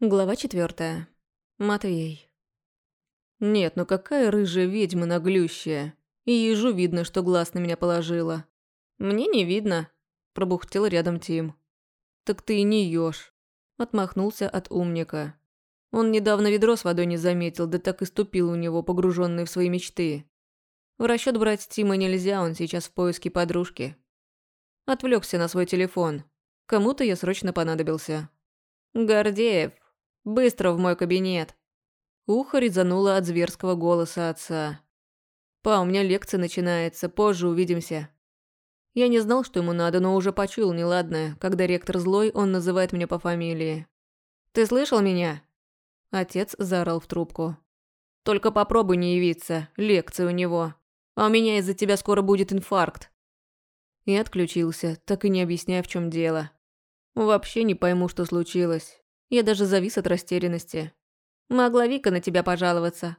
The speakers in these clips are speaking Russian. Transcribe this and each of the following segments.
Глава четвертая. Матвей. Нет, ну какая рыжая ведьма наглющая. И ежу видно, что глаз на меня положила. Мне не видно, пробухтел рядом Тим. Так ты и не ешь. Отмахнулся от умника. Он недавно ведро с водой не заметил, да так и ступил у него, погруженный в свои мечты. В расчет брать Тима нельзя, он сейчас в поиске подружки. Отвлекся на свой телефон. Кому-то я срочно понадобился. «Гордеев, Быстро в мой кабинет!» Ухо резануло от зверского голоса отца. «Па, у меня лекция начинается, позже увидимся». Я не знал, что ему надо, но уже почуял неладное. Когда ректор злой, он называет меня по фамилии. «Ты слышал меня?» Отец заорал в трубку. «Только попробуй не явиться, лекция у него. А у меня из-за тебя скоро будет инфаркт». И отключился, так и не объясняя, в чем дело. Вообще не пойму, что случилось. Я даже завис от растерянности. «Могла Вика на тебя пожаловаться».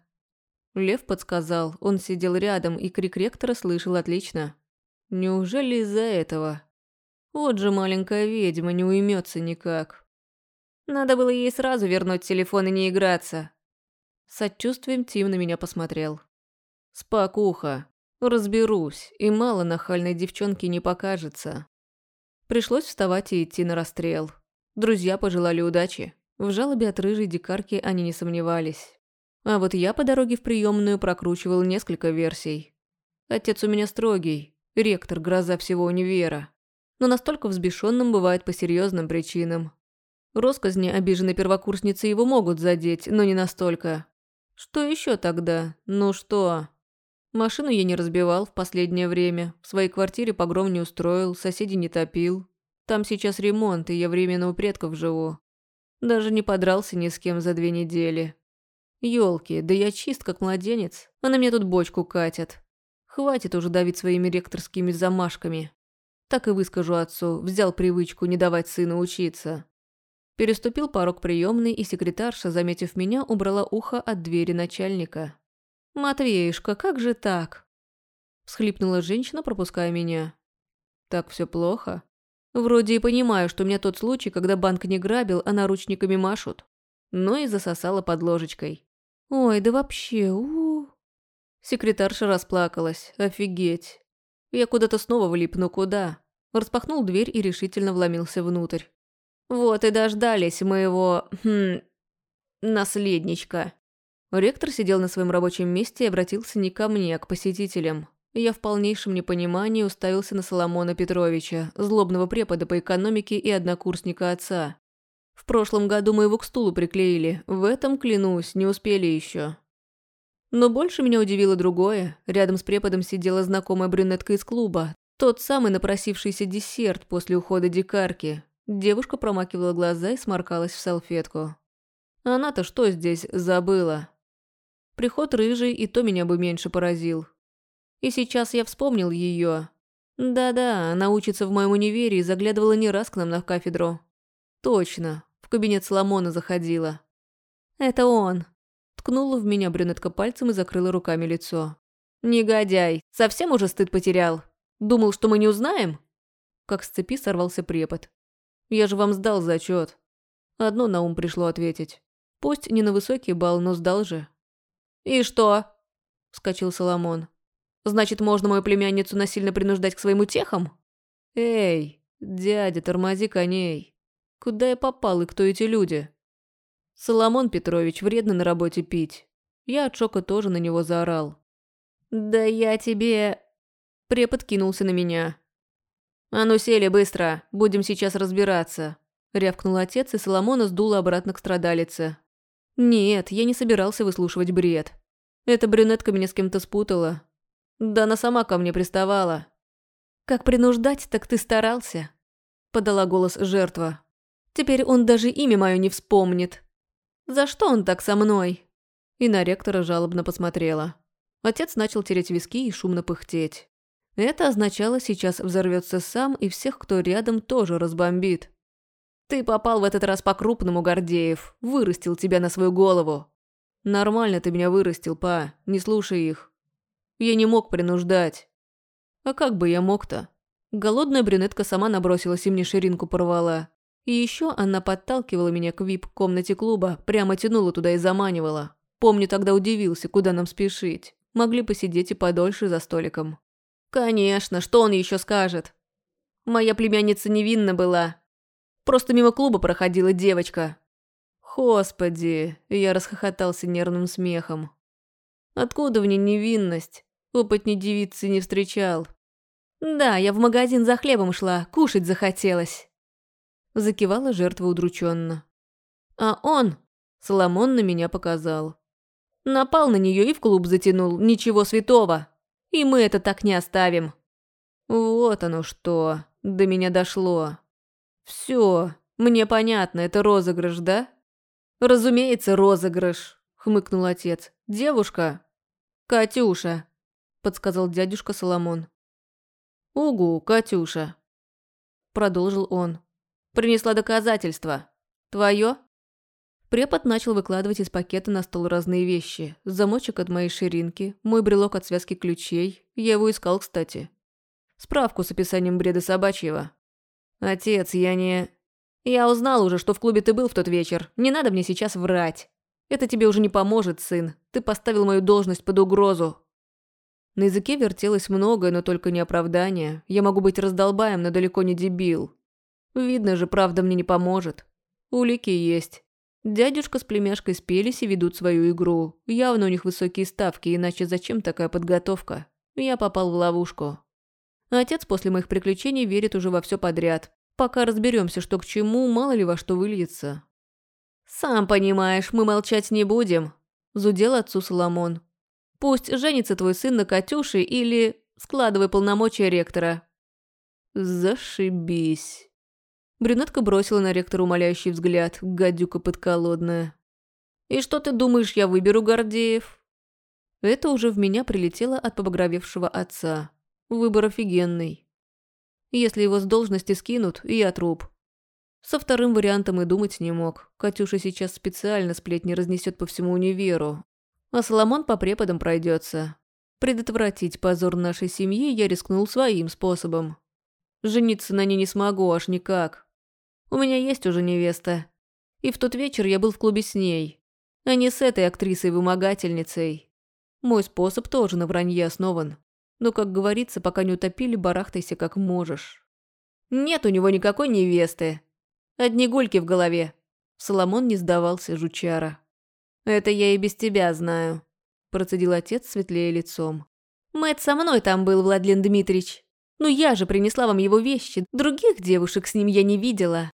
Лев подсказал, он сидел рядом и крик ректора слышал отлично. Неужели из-за этого? Вот же маленькая ведьма не уймется никак. Надо было ей сразу вернуть телефон и не играться. С отчувствием Тим на меня посмотрел. Спокуха. Разберусь, и мало нахальной девчонки не покажется. Пришлось вставать и идти на расстрел. Друзья пожелали удачи. В жалобе от рыжей дикарки они не сомневались. А вот я по дороге в приемную прокручивал несколько версий. Отец у меня строгий, ректор, гроза всего универа. Но настолько взбешенным бывает по серьезным причинам. Росказни обиженной первокурсницы его могут задеть, но не настолько. Что еще тогда? Ну что? Машину я не разбивал в последнее время, в своей квартире погром не устроил, соседей не топил, там сейчас ремонт, и я временно у предков живу. Даже не подрался ни с кем за две недели. Ёлки, да я чист как младенец, а на мне тут бочку катят. Хватит уже давить своими ректорскими замашками. Так и выскажу отцу, взял привычку не давать сыну учиться. Переступил порог приемной, и секретарша, заметив меня, убрала ухо от двери начальника. «Матвеюшка, как же так?» Всхлипнула женщина, пропуская меня. «Так все плохо?» Вроде и понимаю, что у меня тот случай, когда банк не грабил, а наручниками машут. Но и засосала под ложечкой. Ой, да вообще, у, -у, -у. Секретарша расплакалась. Офигеть. Я куда-то снова влип, но куда? Распахнул дверь и решительно вломился внутрь. Вот и дождались моего... Хм, наследничка. Ректор сидел на своем рабочем месте и обратился не ко мне, а к посетителям. Я в полнейшем непонимании уставился на Соломона Петровича, злобного препода по экономике и однокурсника отца. В прошлом году мы его к стулу приклеили, в этом, клянусь, не успели еще. Но больше меня удивило другое. Рядом с преподом сидела знакомая брюнетка из клуба, тот самый напросившийся десерт после ухода дикарки. Девушка промакивала глаза и сморкалась в салфетку. Она-то что здесь забыла? Приход рыжий и то меня бы меньше поразил. И сейчас я вспомнил ее. Да-да, она учится в моем универе и заглядывала не раз к нам на кафедру. Точно, в кабинет Соломона заходила. Это он. Ткнула в меня брюнетка пальцем и закрыла руками лицо. «Негодяй, совсем уже стыд потерял? Думал, что мы не узнаем?» Как с цепи сорвался препод. «Я же вам сдал зачет. Одно на ум пришло ответить. Пусть не на высокий балл, но сдал же. «И что?» – вскочил Соломон. Значит, можно мою племянницу насильно принуждать к своим утехам? Эй, дядя, тормози коней. Куда я попал и кто эти люди? Соломон Петрович, вредно на работе пить. Я от шока тоже на него заорал. Да я тебе... Препод кинулся на меня. «А ну сели быстро, будем сейчас разбираться», – рявкнул отец, и Соломона сдуло обратно к страдалице. «Нет, я не собирался выслушивать бред. Эта брюнетка меня с кем-то спутала, да она сама ко мне приставала. «Как принуждать, так ты старался», – подала голос жертва. «Теперь он даже имя мое не вспомнит. За что он так со мной?» И на ректора жалобно посмотрела. Отец начал тереть виски и шумно пыхтеть. Это означало, сейчас взорвется сам, и всех, кто рядом, тоже разбомбит. «Ты попал в этот раз по-крупному, Гордеев. Вырастил тебя на свою голову». «Нормально ты меня вырастил, па. Не слушай их. Я не мог принуждать. А как бы я мог-то? Голодная брюнетка сама набросилась и мне ширинку порвала. И еще она подталкивала меня к вип-комнате клуба, прямо тянула туда и заманивала. Помню, тогда удивился, куда нам спешить. Могли посидеть и подольше за столиком. Конечно, что он еще скажет? Моя племянница невинна была. Просто мимо клуба проходила девочка. Господи, я расхохотался нервным смехом. Откуда в ней невинность? Опытней девицы не встречал. Да, я в магазин за хлебом шла, кушать захотелось. Закивала жертва удрученно. А он, Соломон на меня показал. Напал на нее и в клуб затянул, ничего святого. И мы это так не оставим. Вот оно что, до меня дошло. Все, мне понятно, это розыгрыш, да? Разумеется, розыгрыш, хмыкнул отец. Девушка? Катюша, подсказал дядюшка Соломон. Угу, Катюша, продолжил он. Принесла доказательства. Твое? Препод начал выкладывать из пакета на стол разные вещи. Замочек от моей ширинки, мой брелок от связки ключей. Я его искал, кстати. Справку с описанием бреда собачьего. Отец, я не... Я узнал уже, что в клубе ты был в тот вечер. Не надо мне сейчас врать. Это тебе уже не поможет, сын. Ты поставил мою должность под угрозу. На языке вертелось многое, но только не оправдание. Я могу быть раздолбаем, но далеко не дебил. Видно же, правда мне не поможет. Улики есть. Дядюшка с племяшкой спелись и ведут свою игру. Явно у них высокие ставки, иначе зачем такая подготовка? Я попал в ловушку. Отец после моих приключений верит уже во все подряд. Пока разберемся, что к чему, мало ли во что выльется. «Сам понимаешь, мы молчать не будем», – зудел отцу Соломон. «Пусть женится твой сын на Катюше или складывай полномочия ректора». «Зашибись». Брюнетка бросила на ректора умоляющий взгляд, гадюка подколодная. «И что ты думаешь, я выберу Гордеев?» Это уже в меня прилетело от побагровевшего отца. Выбор офигенный. Если его с должности скинут, я труп. Со вторым вариантом и думать не мог. Катюша сейчас специально сплетни разнесет по всему универу. А Соломон по преподам пройдется. Предотвратить позор нашей семьи я рискнул своим способом. Жениться на ней не смогу, аж никак. У меня есть уже невеста. И в тот вечер я был в клубе с ней, а не с этой актрисой-вымогательницей. Мой способ тоже на вранье основан. Но, как говорится, пока не утопили, барахтайся как можешь. Нет у него никакой невесты. Одни гульки в голове. Соломон не сдавался, жучара. Это я и без тебя знаю, процедил отец светлее лицом. Мэт со мной там был, Владлен Дмитриевич. Ну я же принесла вам его вещи. Других девушек с ним я не видела.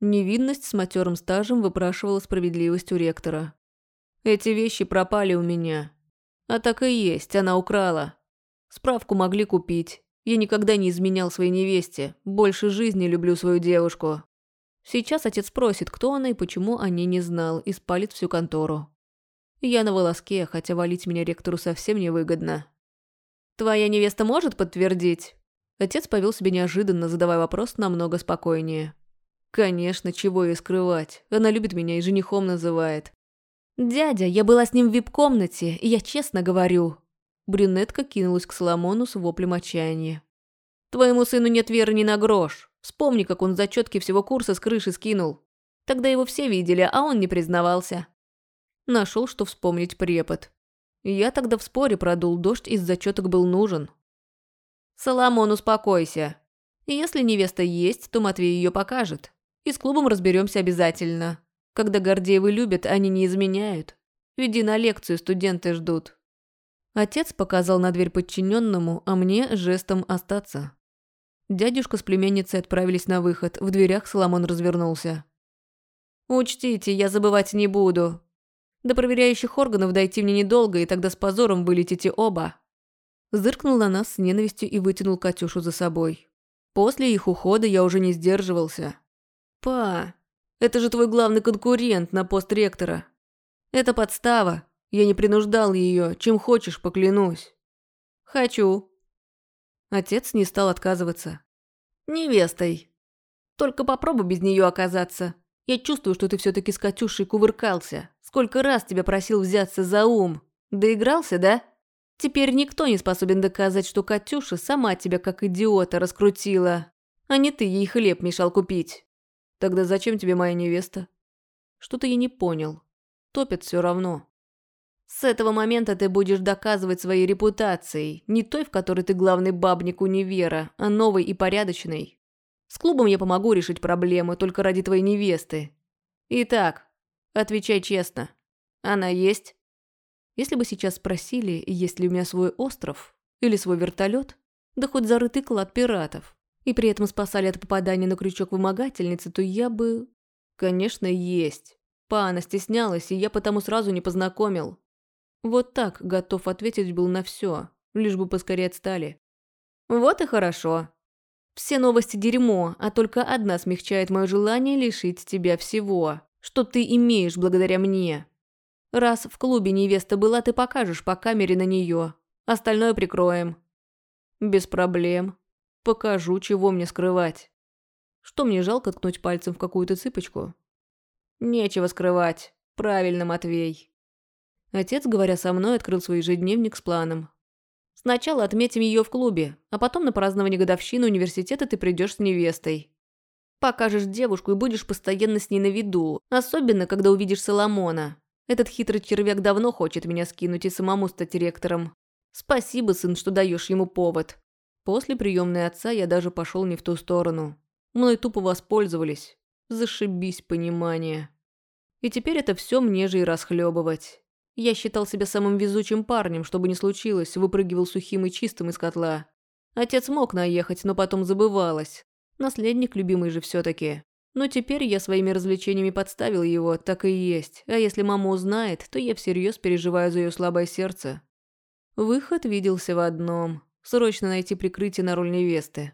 Невинность с матерым стажем выпрашивала справедливость у ректора. Эти вещи пропали у меня. А так и есть, она украла. Справку могли купить. Я никогда не изменял своей невесте. Больше жизни люблю свою девушку. Сейчас отец спросит, кто она и почему о ней не знал, и спалит всю контору. Я на волоске, хотя валить меня ректору совсем невыгодно. «Твоя невеста может подтвердить?» Отец повел себя неожиданно, задавая вопрос намного спокойнее. «Конечно, чего ей скрывать. Она любит меня и женихом называет». «Дядя, я была с ним в вип-комнате, и я честно говорю, Брюнетка кинулась к Соломону с воплем отчаяния. «Твоему сыну нет веры ни на грош. Вспомни, как он зачетки всего курса с крыши скинул. Тогда его все видели, а он не признавался». Нашел, что вспомнить препод. Я тогда в споре продул, дождь из зачеток был нужен. «Соломон, успокойся. Если невеста есть, то Матвей ее покажет. И с клубом разберемся обязательно. Когда Гордеевы любят, они не изменяют. Веди на лекцию, студенты ждут. Отец показал на дверь подчиненному, а мне жестом остаться. Дядюшка с племенницей отправились на выход. В дверях Соломон развернулся. «Учтите, я забывать не буду. До проверяющих органов дойти мне недолго, и тогда с позором вылетите оба». Зыркнул на нас с ненавистью и вытянул Катюшу за собой. После их ухода я уже не сдерживался. «Па, это же твой главный конкурент на пост ректора. Это подстава. Я не принуждал ее, чем хочешь, поклянусь. Хочу. Отец не стал отказываться. Невестой. Только попробуй без нее оказаться. Я чувствую, что ты все-таки с Катюшей кувыркался. Сколько раз тебя просил взяться за ум. Доигрался, да? Теперь никто не способен доказать, что Катюша сама тебя как идиота раскрутила, а не ты ей хлеб мешал купить. Тогда зачем тебе моя невеста? Что-то я не понял. Топят все равно. С этого момента ты будешь доказывать своей репутацией, не той, в которой ты главный бабник универа, а новой и порядочной. С клубом я помогу решить проблемы только ради твоей невесты. Итак, отвечай честно. Она есть? Если бы сейчас спросили, есть ли у меня свой остров или свой вертолет, да хоть зарытый клад пиратов, и при этом спасали от попадания на крючок вымогательницы, то я бы... Конечно, есть. Пана стеснялась, и я потому сразу не познакомил. Вот так готов ответить был на все, лишь бы поскорее отстали. Вот и хорошо. Все новости дерьмо, а только одна смягчает мое желание лишить тебя всего, что ты имеешь благодаря мне. Раз в клубе невеста была, ты покажешь по камере на нее. Остальное прикроем. Без проблем. Покажу, чего мне скрывать. Что мне жалко ткнуть пальцем в какую-то цыпочку? Нечего скрывать. Правильно, Матвей. Отец, говоря со мной, открыл свой ежедневник с планом. Сначала отметим ее в клубе, а потом на празднование годовщины университета ты придешь с невестой. Покажешь девушку и будешь постоянно с ней на виду, особенно, когда увидишь Соломона. Этот хитрый червяк давно хочет меня скинуть и самому стать ректором. Спасибо, сын, что даешь ему повод. После приемной отца я даже пошел не в ту сторону. Мной тупо воспользовались. Зашибись понимание. И теперь это все мне же и расхлебывать. Я считал себя самым везучим парнем, чтобы не случилось, выпрыгивал сухим и чистым из котла. Отец мог наехать, но потом забывалось. Наследник любимый же все-таки. Но теперь я своими развлечениями подставил его, так и есть. А если мама узнает, то я всерьез переживаю за ее слабое сердце. Выход виделся в одном. Срочно найти прикрытие на роль невесты.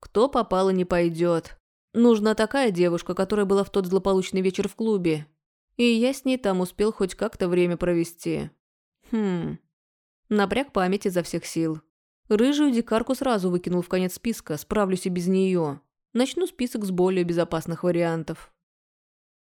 Кто попало, не пойдет. Нужна такая девушка, которая была в тот злополучный вечер в клубе, и я с ней там успел хоть как-то время провести. Хм. Напряг память изо всех сил. Рыжую дикарку сразу выкинул в конец списка, справлюсь и без нее. Начну список с более безопасных вариантов.